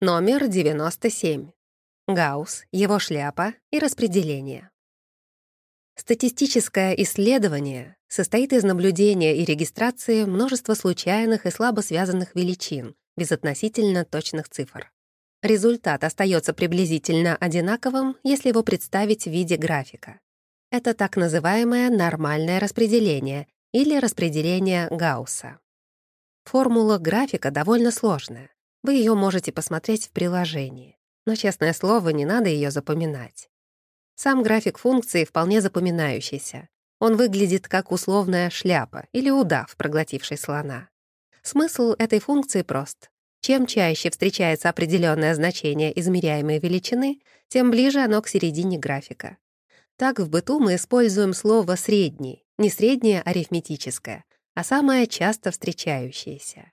Номер 97. Гаусс, его шляпа и распределение. Статистическое исследование состоит из наблюдения и регистрации множества случайных и слабо связанных величин, без относительно точных цифр. Результат остается приблизительно одинаковым, если его представить в виде графика. Это так называемое нормальное распределение или распределение Гаусса. Формула графика довольно сложная. Вы ее можете посмотреть в приложении. Но, честное слово, не надо ее запоминать. Сам график функции вполне запоминающийся. Он выглядит как условная шляпа или удав, проглотивший слона. Смысл этой функции прост. Чем чаще встречается определенное значение измеряемой величины, тем ближе оно к середине графика. Так в быту мы используем слово «средний», не среднее арифметическое, а самое часто встречающееся.